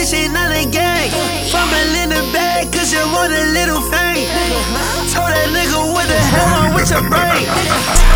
this ain't none of gang. Fumbling in the bag, cause you want a little fame. Told that nigga, what the hell I'm with your brain?